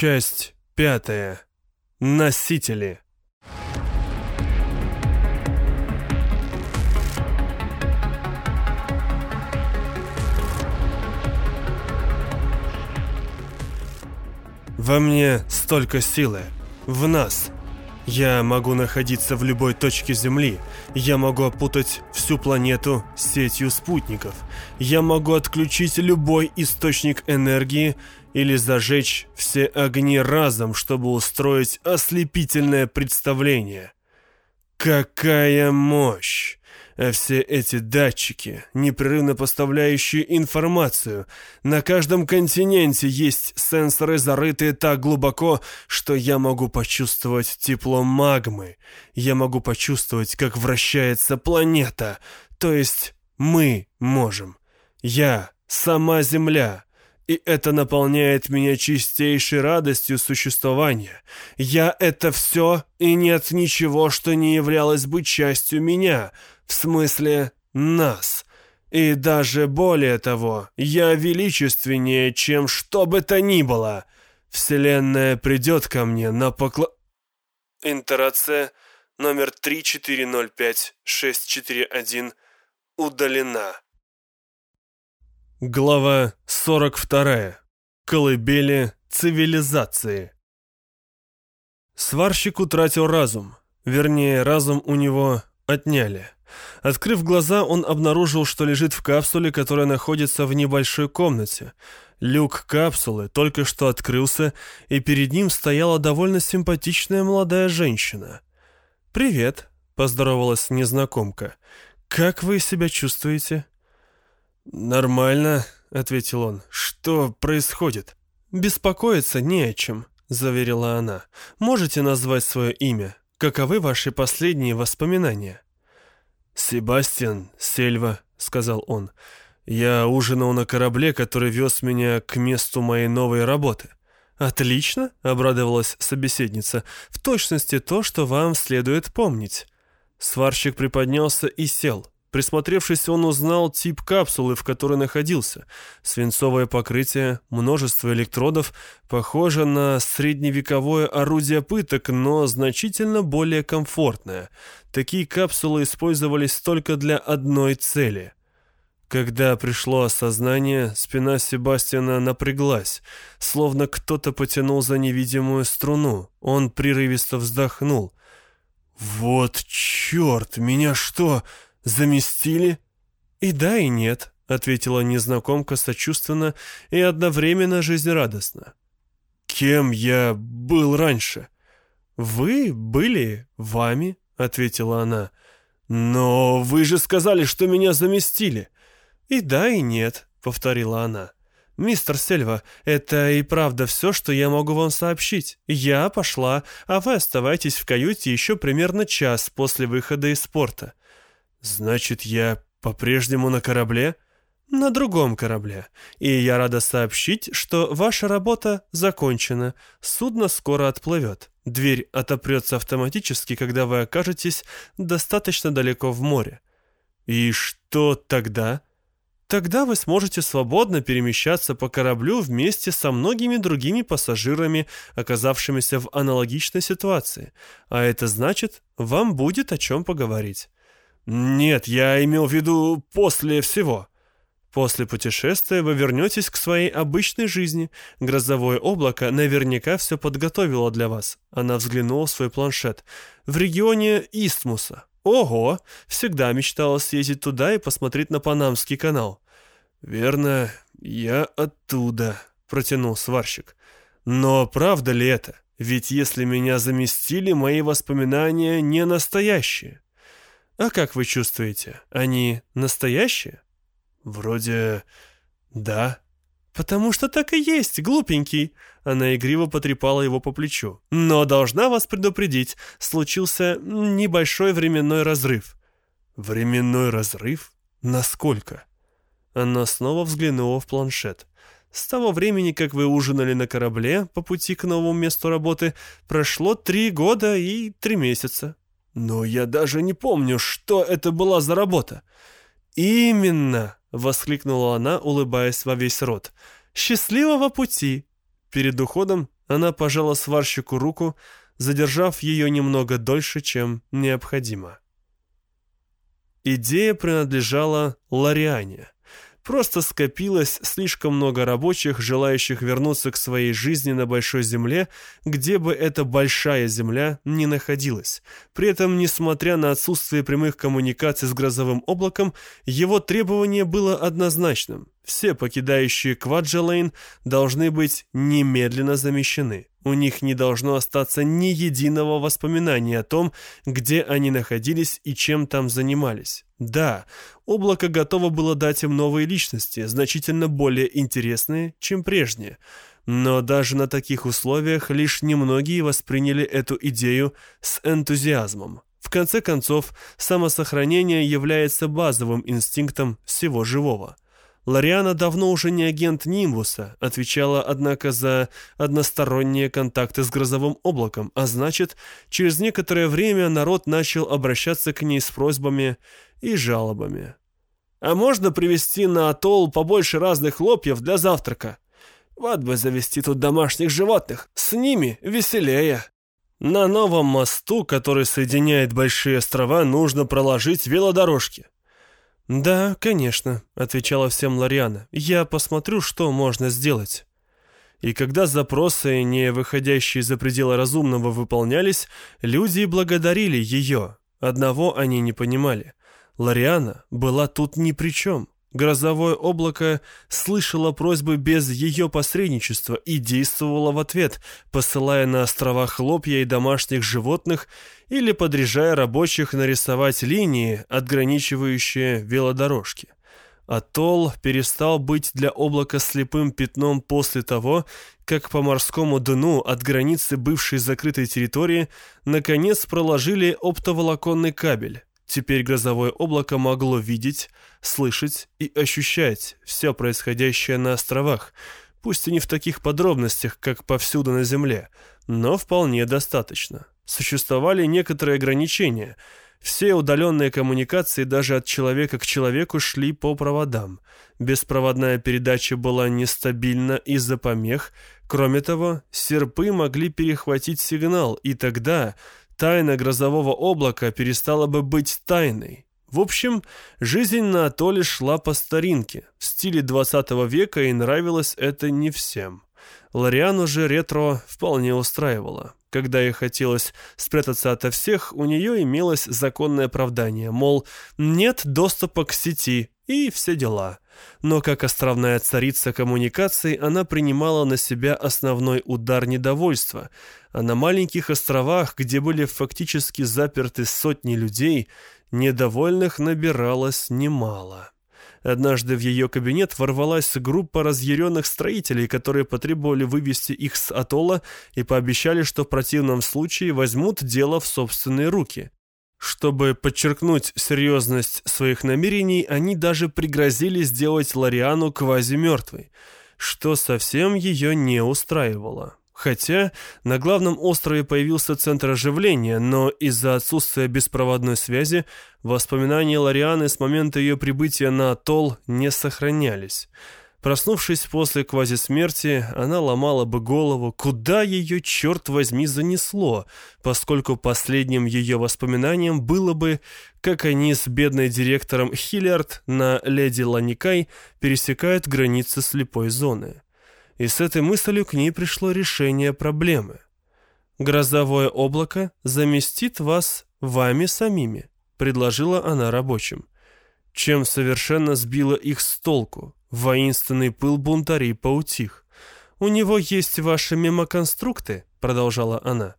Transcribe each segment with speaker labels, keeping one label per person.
Speaker 1: Часть пятая. Носители. Во мне столько силы. В нас. Я могу находиться в любой точке Земли. Я могу опутать всю планету сетью спутников. Я могу отключить любой источник энергии или зажечь все огни разом, чтобы устроить ослепительное представление. Какая мощь! А все эти датчики, непрерывно поставляющие информацию. На каждом континенте есть сенсоры, зарытые так глубоко, что я могу почувствовать тепло магмы. Я могу почувствовать, как вращается планета. То есть мы можем. Я, сама Земля. И это наполняет меня чистейшей радостью существования. Я — это все, и нет ничего, что не являлось бы частью меня — в смысле нас. И даже более того, я величественнее, чем что бы то ни было. Вселенная придет ко мне на покло... Интерация номер 3405-641 удалена. Глава 42. Колыбели цивилизации. Сварщик утратил разум. Вернее, разум у него отняли. Открыв глаза, он обнаружил, что лежит в капсуле, которая находится в небольшой комнате. Люк капсулы только что открылся, и перед ним стояла довольно симпатичная молодая женщина. «Привет», — поздоровалась незнакомка. «Как вы себя чувствуете?» «Нормально», — ответил он. «Что происходит?» «Беспокоиться не о чем», — заверила она. «Можете назвать свое имя? Каковы ваши последние воспоминания?» «Себастьян Сельва», — сказал он, — «я ужинал на корабле, который вез меня к месту моей новой работы». «Отлично», — обрадовалась собеседница, — «в точности то, что вам следует помнить». Сварщик приподнялся и сел. Присмотревшись, он узнал тип капсулы, в которой находился. Свинцовое покрытие, множество электродов, похоже на средневековое орудие пыток, но значительно более комфортное. Такие капсулы использовались только для одной цели. Когда пришло осознание, спина Себастьяна напряглась, словно кто-то потянул за невидимую струну. Он прерывисто вздохнул. «Вот черт, меня что...» Заместили?» «И да, и нет», — ответила незнакомка сочувственно и одновременно жизнерадостно. «Кем я был раньше?» «Вы были вами», — ответила она. «Но вы же сказали, что меня заместили». «И да, и нет», — повторила она. «Мистер Сельва, это и правда все, что я могу вам сообщить. Я пошла, а вы оставайтесь в каюте еще примерно час после выхода из порта. «Значит, я по-прежнему на корабле?» «На другом корабле. И я рада сообщить, что ваша работа закончена. Судно скоро отплывет. Дверь отопрется автоматически, когда вы окажетесь достаточно далеко в море». «И что тогда?» Тогда вы сможете свободно перемещаться по кораблю вместе со многими другими пассажирами, оказавшимися в аналогичной ситуации. А это значит, вам будет о чем поговорить. «Нет, я имел в виду после всего». После путешествия вы вернетесь к своей обычной жизни. Грозовое облако наверняка все подготовило для вас. Она взглянула в свой планшет. В регионе Истмуса. Ого! Всегда мечтала съездить туда и посмотреть на Панамский канал. Верно, я оттуда, протянул сварщик. Но правда ли это? Ведь если меня заместили, мои воспоминания не настоящие. «А как вы чувствуете? Они настоящие?» «Вроде... да». «Потому что так и есть, глупенький!» Она игриво потрепала его по плечу. «Но должна вас предупредить, случился небольшой временной разрыв». «Временной разрыв? Насколько?» Она снова взглянула в планшет. «С того времени, как вы ужинали на корабле по пути к новому месту работы, прошло три года и три месяца. Но я даже не помню, что это была за работа. Именно, воскликнула она, улыбаясь во весь рот. Счастливого пути. Перед уходом Она пожала сварщику руку, задержав ее немного дольше, чем необходимо. Идея принадлежала Лариане — Просто скопилось слишком много рабочих, желающих вернуться к своей жизни на большой земле, где бы эта большая земля ни находилась. При этом, несмотря на отсутствие прямых коммуникаций с грозовым облаком, его требование было однозначным. Все покидающие Кваджалейн должны быть немедленно замещены. У них не должно остаться ни единого воспоминания о том, где они находились и чем там занимались. Да, облако готово было дать им новые личности, значительно более интересные, чем прежние. Но даже на таких условиях лишь немногие восприняли эту идею с энтузиазмом. В конце концов, самосохранение является базовым инстинктом всего живого. Лариана давно уже не агент Нимбуса, отвечала, однако, за односторонние контакты с грозовым облаком, а значит, через некоторое время народ начал обращаться к ней с просьбами и жалобами. «А можно привезти на атолл побольше разных хлопьев для завтрака? Вот бы завести тут домашних животных, с ними веселее». На новом мосту, который соединяет большие острова, нужно проложить велодорожки. «Да, конечно», — отвечала всем Лариана. «Я посмотрю, что можно сделать». И когда запросы, не выходящие за пределы разумного, выполнялись, люди благодарили ее. Одного они не понимали. Лариана была тут ни при чем. Грозовое облако слышало просьбы без ее посредничества и действовало в ответ, посылая на острова хлопья и домашних животных или подряжая рабочих нарисовать линии, отграничивающие велодорожки. Атолл перестал быть для облака слепым пятном после того, как по морскому дну от границы бывшей закрытой территории наконец проложили оптоволоконный кабель. Теперь грозовое облако могло видеть, слышать и ощущать все происходящее на островах, пусть и не в таких подробностях, как повсюду на Земле, но вполне достаточно. Существовали некоторые ограничения. Все удаленные коммуникации даже от человека к человеку шли по проводам. Беспроводная передача была нестабильна из-за помех. Кроме того, серпы могли перехватить сигнал, и тогда тайна грозового облака перестала бы быть тайной. В общем, жизнь на атолле шла по старинке, в стиле 20 века, и нравилось это не всем. Лориану же ретро вполне устраивало. Когда ей хотелось спрятаться ото всех, у нее имелось законное оправдание, мол, нет доступа к сети и все дела – но как островная царица коммуникаций она принимала на себя основной удар недовольства, а на маленьких островах, где были фактически заперты сотни людей, недовольных набиралось немало. Однажды в ее кабинет ворвалась группа разъяренных строителей, которые потребовали вывести их с атолла и пообещали, что в противном случае возьмут дело в собственные руки. Чтобы подчеркнуть серьезность своих намерений, они даже пригрозили сделать Лариану квази-мертвой, что совсем ее не устраивало. Хотя на главном острове появился центр оживления, но из-за отсутствия беспроводной связи воспоминания Ларианы с момента ее прибытия на атолл не сохранялись. Проснувшись после квазисмерти, она ломала бы голову, куда ее, черт возьми, занесло, поскольку последним ее воспоминанием было бы, как они с бедной директором Хиллиард на леди Ланикай пересекают границы слепой зоны. И с этой мыслью к ней пришло решение проблемы. «Грозовое облако заместит вас вами самими», — предложила она рабочим, чем совершенно сбила их с толку. Воинственный пыл бунтарей поутих. «У него есть ваши мемоконструкты», — продолжала она.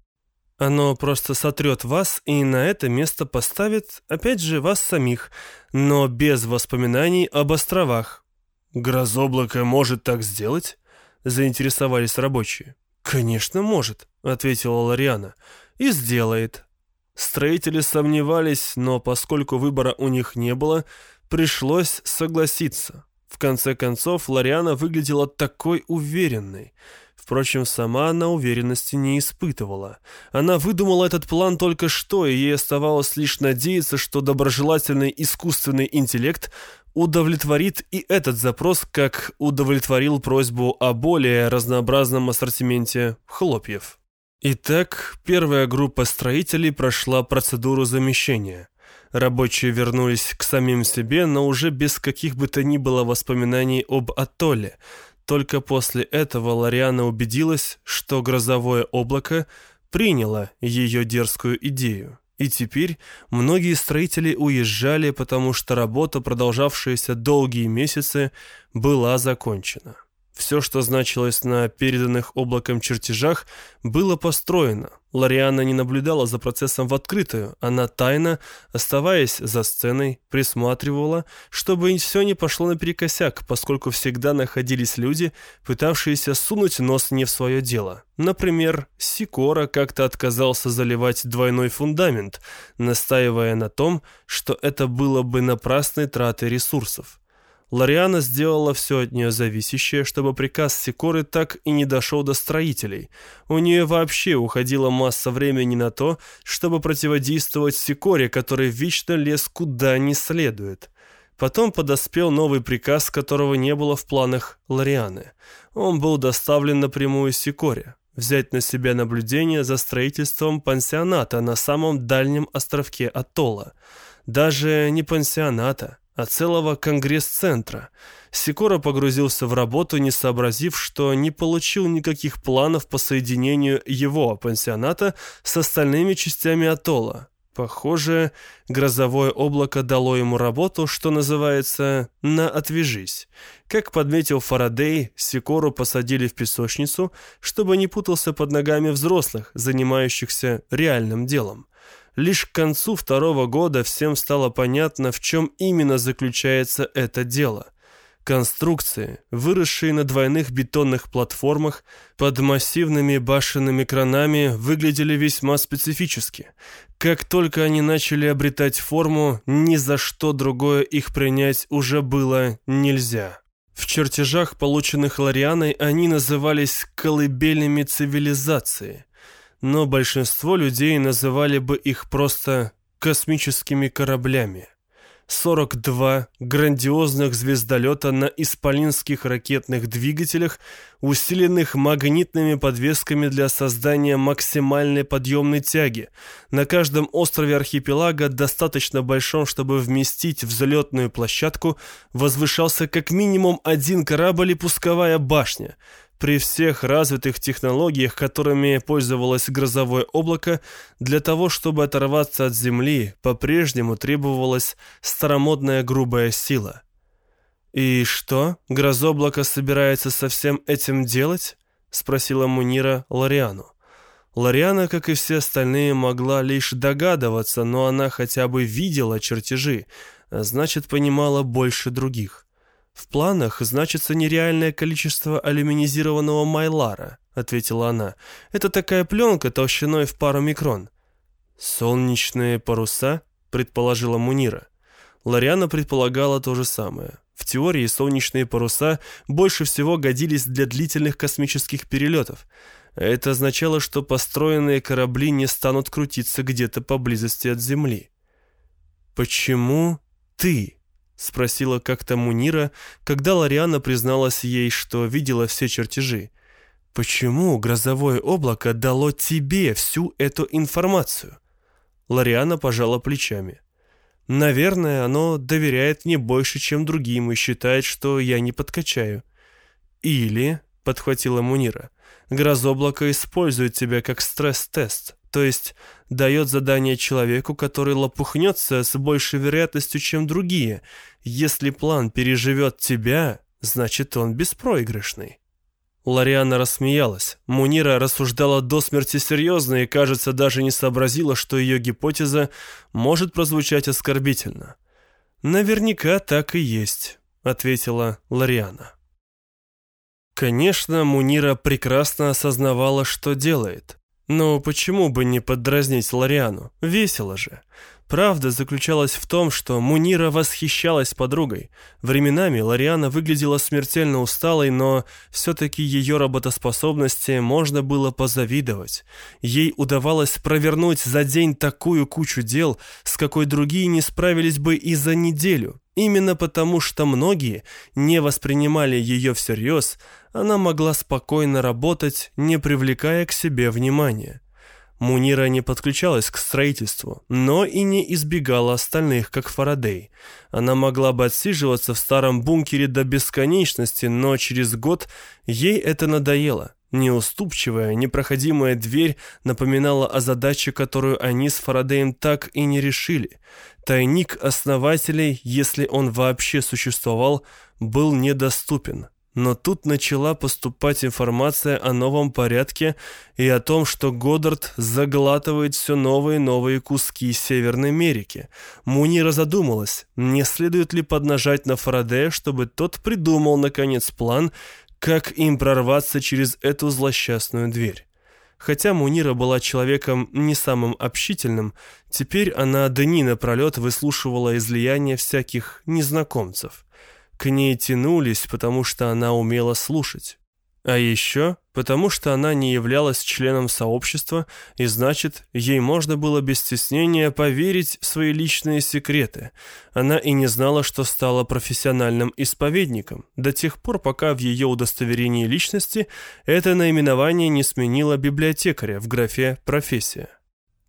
Speaker 1: «Оно просто сотрет вас и на это место поставит, опять же, вас самих, но без воспоминаний об островах». «Грозоблако может так сделать?» — заинтересовались рабочие. «Конечно, может», — ответила Лариана. «И сделает». Строители сомневались, но поскольку выбора у них не было, пришлось согласиться. В конце концов, Лориана выглядела такой уверенной. Впрочем, сама она уверенности не испытывала. Она выдумала этот план только что, и ей оставалось лишь надеяться, что доброжелательный искусственный интеллект удовлетворит и этот запрос, как удовлетворил просьбу о более разнообразном ассортименте хлопьев. Итак, первая группа строителей прошла процедуру замещения. Рабочие вернулись к самим себе, но уже без каких бы то ни было воспоминаний об атолле. Только после этого Лариана убедилась, что грозовое облако приняло ее дерзкую идею. И теперь многие строители уезжали, потому что работа, продолжавшаяся долгие месяцы, была закончена. Все, что значилось на переданных облаком чертежах, было построено. Лариана не наблюдала за процессом в открытую. Она тайно, оставаясь за сценой, присматривала, чтобы все не пошло наперекосяк, поскольку всегда находились люди, пытавшиеся сунуть нос не в свое дело. Например, Сикора как-то отказался заливать двойной фундамент, настаивая на том, что это было бы напрасной тратой ресурсов. Лариана сделала все от нее зависящее, чтобы приказ Сикоры так и не дошел до строителей. У нее вообще уходила масса времени на то, чтобы противодействовать Сикоре, который вечно лез куда не следует. Потом подоспел новый приказ, которого не было в планах Ларианы. Он был доставлен напрямую Сикоре. Взять на себя наблюдение за строительством пансионата на самом дальнем островке Атолла. Даже не пансионата, а целого конгресс-центра. Сикора погрузился в работу, не сообразив, что не получил никаких планов по соединению его пансионата с остальными частями атолла. Похоже, грозовое облако дало ему работу, что называется «на отвяжись». Как подметил Фарадей, Сикору посадили в песочницу, чтобы не путался под ногами взрослых, занимающихся реальным делом. Лишь к концу второго года всем стало понятно, в чем именно заключается это дело. Конструкции, выросшие на двойных бетонных платформах под массивными башенными кранами, выглядели весьма специфически. Как только они начали обретать форму, ни за что другое их принять уже было нельзя. В чертежах, полученных Ларианой, они назывались «колыбельными цивилизации», но большинство людей называли бы их просто космическими кораблями. 42 грандиозных звездолета на исполинских ракетных двигателях, усиленных магнитными подвесками для создания максимальной подъемной тяги. На каждом острове архипелага, достаточно большом, чтобы вместить взлетную площадку, возвышался как минимум один корабль и пусковая башня. При всех развитых технологиях, которыми пользовалось грозовое облако, для того, чтобы оторваться от Земли, по-прежнему требовалась старомодная грубая сила. «И что, грозоблако собирается со всем этим делать?» — спросила Мунира Лариану. Лариана, как и все остальные, могла лишь догадываться, но она хотя бы видела чертежи, а значит, понимала больше других. «В планах значится нереальное количество алюминизированного майлара», — ответила она. «Это такая пленка толщиной в пару микрон». «Солнечные паруса?» — предположила Мунира. Лариана предполагала то же самое. В теории солнечные паруса больше всего годились для длительных космических перелетов. Это означало, что построенные корабли не станут крутиться где-то поблизости от Земли. «Почему ты?» — спросила как-то Мунира, когда Лариана призналась ей, что видела все чертежи. «Почему грозовое облако дало тебе всю эту информацию?» Лариана пожала плечами. «Наверное, оно доверяет мне больше, чем другим, и считает, что я не подкачаю». «Или», — подхватила Мунира, — «грозоблако использует тебя как стресс-тест, то есть дает задание человеку, который лопухнется с большей вероятностью, чем другие, если план переживет тебя, значит, он беспроигрышный. Лариана рассмеялась. Мунира рассуждала до смерти серьезно и, кажется, даже не сообразила, что ее гипотеза может прозвучать оскорбительно. «Наверняка так и есть», — ответила Лариана. Конечно, Мунира прекрасно осознавала, что делает. Но почему бы не подразнить Лариану? Весело же. Правда заключалась в том, что Мунира восхищалась подругой. Временами Лариана выглядела смертельно усталой, но все-таки ее работоспособности можно было позавидовать. Ей удавалось провернуть за день такую кучу дел, с какой другие не справились бы и за неделю. Именно потому, что многие не воспринимали ее всерьез, она могла спокойно работать, не привлекая к себе внимания. Мунира не подключалась к строительству, но и не избегала остальных, как Фарадей. Она могла бы отсиживаться в старом бункере до бесконечности, но через год ей это надоело. Неуступчивая, непроходимая дверь напоминала о задаче, которую они с Фарадеем так и не решили. Тайник основателей, если он вообще существовал, был недоступен. Но тут начала поступать информация о новом порядке и о том, что Годдард заглатывает все новые и новые куски Северной Америки. Мунира задумалась, не следует ли поднажать на Фарадея, чтобы тот придумал, наконец, план, как им прорваться через эту злосчастную дверь. Хотя Мунира была человеком не самым общительным, теперь она дни напролет выслушивала излияния всяких незнакомцев – к ней тянулись, потому что она умела слушать. А еще потому что она не являлась членом сообщества, и значит, ей можно было без стеснения поверить в свои личные секреты. Она и не знала, что стала профессиональным исповедником, до тех пор, пока в ее удостоверении личности это наименование не сменило библиотекаря в графе «профессия».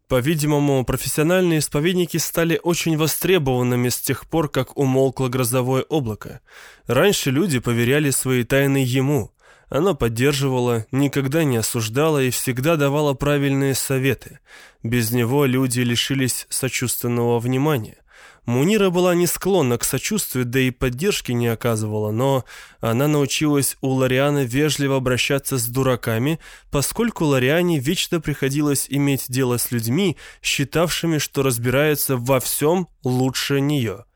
Speaker 1: По-видимому, профессиональные исповедники стали очень востребованными с тех пор, как умолкло грозовое облако. Раньше люди поверяли свои тайны ему. Оно поддерживало, никогда не осуждало и всегда давало правильные советы. Без него люди лишились сочувственного внимания. Мунира была не склонна к сочувствию, да и поддержки не оказывала, но она научилась у Ларианы вежливо обращаться с дураками, поскольку Лариане вечно приходилось иметь дело с людьми, считавшими, что разбираются во всем лучше нее.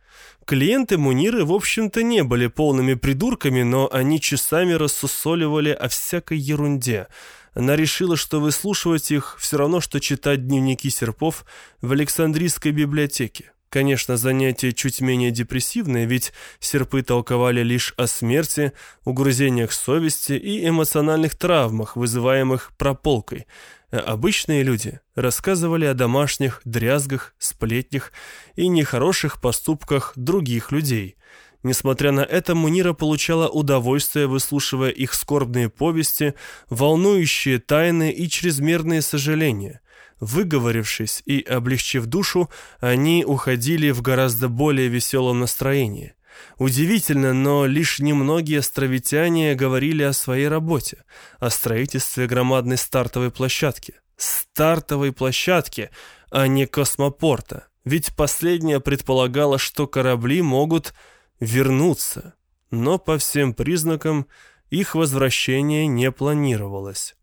Speaker 1: Клиенты Муниры, в общем-то, не были полными придурками, но они часами рассусоливали о всякой ерунде. Она решила, что выслушивать их все равно, что читать дневники серпов в Александрийской библиотеке. Конечно, занятие чуть менее депрессивное, ведь серпы толковали лишь о смерти, угрызениях совести и эмоциональных травмах, вызываемых прополкой. А обычные люди рассказывали о домашних дрязгах, сплетнях и нехороших поступках других людей. Несмотря на это, Мунира получала удовольствие, выслушивая их скорбные повести, волнующие тайны и чрезмерные сожаления – Выговорившись и облегчив душу, они уходили в гораздо более веселом настроении. Удивительно, но лишь немногие островитяне говорили о своей работе, о строительстве громадной стартовой площадки. Стартовой площадки, а не космопорта, ведь последняя предполагала, что корабли могут вернуться, но по всем признакам их возвращение не планировалось.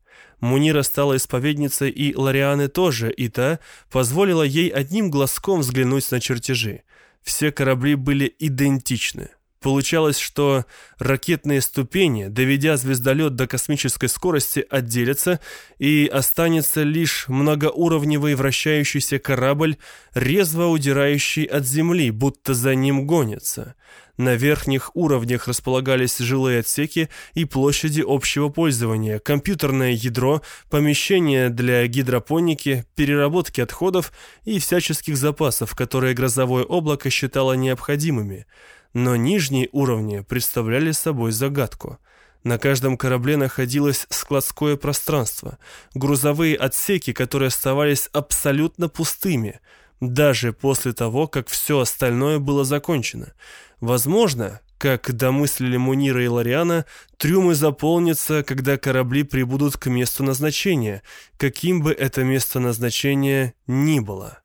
Speaker 1: Мунира стала исповедницей, и Ларианы тоже, и та позволила ей одним глазком взглянуть на чертежи. Все корабли были идентичны. Получалось, что ракетные ступени, доведя звездолет до космической скорости, отделятся, и останется лишь многоуровневый вращающийся корабль, резво удирающий от Земли, будто за ним гонится. На верхних уровнях располагались жилые отсеки и площади общего пользования, компьютерное ядро, помещения для гидропоники, переработки отходов и всяческих запасов, которые грозовое облако считало необходимыми. Но нижние уровни представляли собой загадку. На каждом корабле находилось складское пространство, грузовые отсеки, которые оставались абсолютно пустыми, даже после того, как все остальное было закончено. Возможно, как домыслили Мунира и Лариана, трюмы заполнятся, когда корабли прибудут к месту назначения, каким бы это место назначения ни было.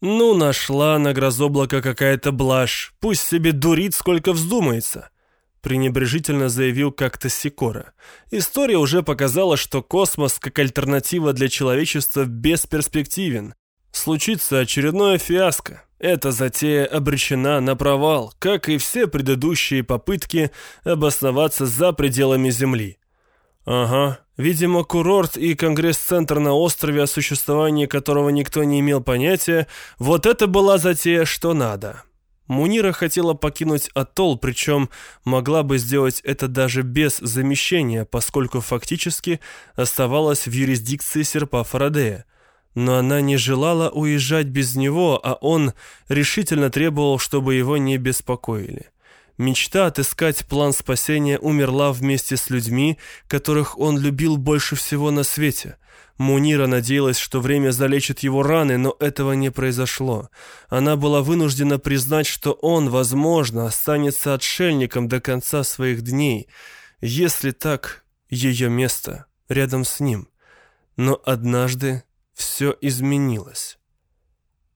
Speaker 1: «Ну, нашла на грозоблако какая-то блажь, пусть себе дурит, сколько вздумается», пренебрежительно заявил как-то Сикора. «История уже показала, что космос, как альтернатива для человечества, бесперспективен. Случится очередное фиаско. Эта затея обречена на провал, как и все предыдущие попытки обосноваться за пределами Земли. Ага, видимо, курорт и конгресс-центр на острове, о существовании которого никто не имел понятия, вот это была затея, что надо. Мунира хотела покинуть атолл, причем могла бы сделать это даже без замещения, поскольку фактически оставалась в юрисдикции серпа Фарадея. Но она не желала уезжать без него, а он решительно требовал, чтобы его не беспокоили. Мечта отыскать план спасения умерла вместе с людьми, которых он любил больше всего на свете. Мунира надеялась, что время залечит его раны, но этого не произошло. Она была вынуждена признать, что он, возможно, останется отшельником до конца своих дней. Если так, ее место рядом с ним. Но однажды все изменилось.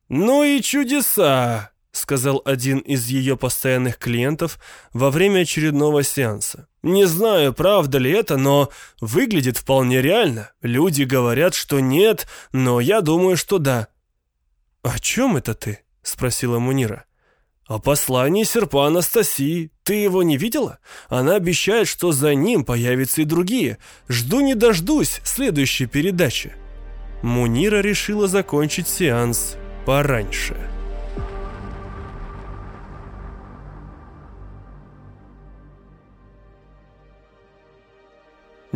Speaker 1: «Ну и чудеса!» Сказал один из ее постоянных клиентов во время очередного сеанса. «Не знаю, правда ли это, но выглядит вполне реально. Люди говорят, что нет, но я думаю, что да». «О чем это ты?» — спросила Мунира. «О послании серпа Анастасии. Ты его не видела? Она обещает, что за ним появятся и другие. Жду не дождусь следующей передачи». Мунира решила закончить сеанс пораньше.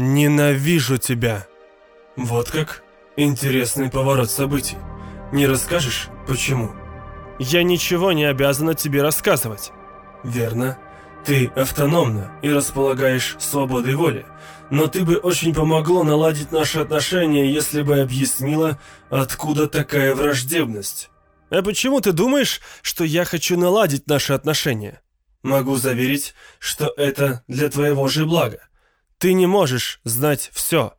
Speaker 1: «Ненавижу тебя!» «Вот как? Интересный поворот событий. Не расскажешь, почему?» «Я ничего не обязана тебе рассказывать». «Верно. Ты автономна и располагаешь свободой воли. Но ты бы очень помогло наладить наши отношения, если бы объяснила, откуда такая враждебность». «А почему ты думаешь, что я хочу наладить наши отношения?» «Могу заверить, что это для твоего же блага. Ты не можешь знать все.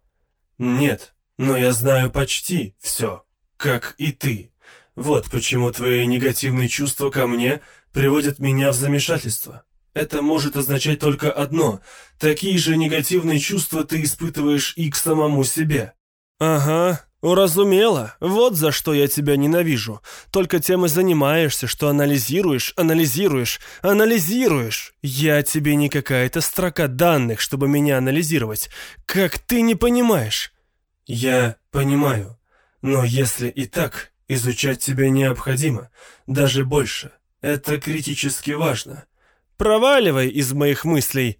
Speaker 1: Нет, но я знаю почти все, как и ты. Вот почему твои негативные чувства ко мне приводят меня в замешательство. Это может означать только одно. Такие же негативные чувства ты испытываешь и к самому себе. Ага, «Уразумела. Вот за что я тебя ненавижу. Только тем и занимаешься, что анализируешь, анализируешь, анализируешь. Я тебе не какая-то строка данных, чтобы меня анализировать. Как ты не понимаешь?» «Я понимаю. Но если и так, изучать тебя необходимо. Даже больше. Это критически важно. Проваливай из моих мыслей!»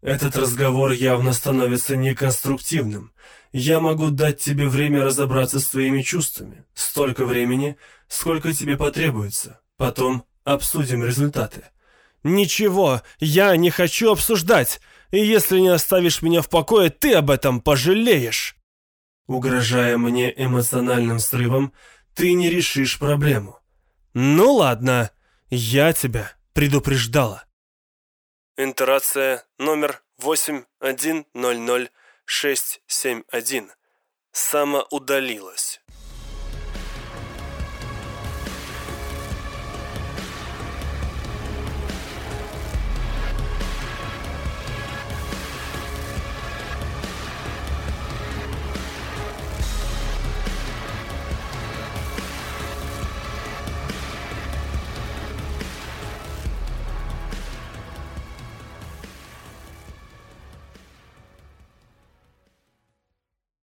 Speaker 1: Этот разговор явно становится неконструктивным. Я могу дать тебе время разобраться с твоими чувствами. Столько времени, сколько тебе потребуется. Потом обсудим результаты. Ничего, я не хочу обсуждать. И если не оставишь меня в покое, ты об этом пожалеешь. Угрожая мне эмоциональным срывом, ты не решишь проблему. Ну ладно, я тебя предупреждала. Интерация номер 8100 671 самоудалилась.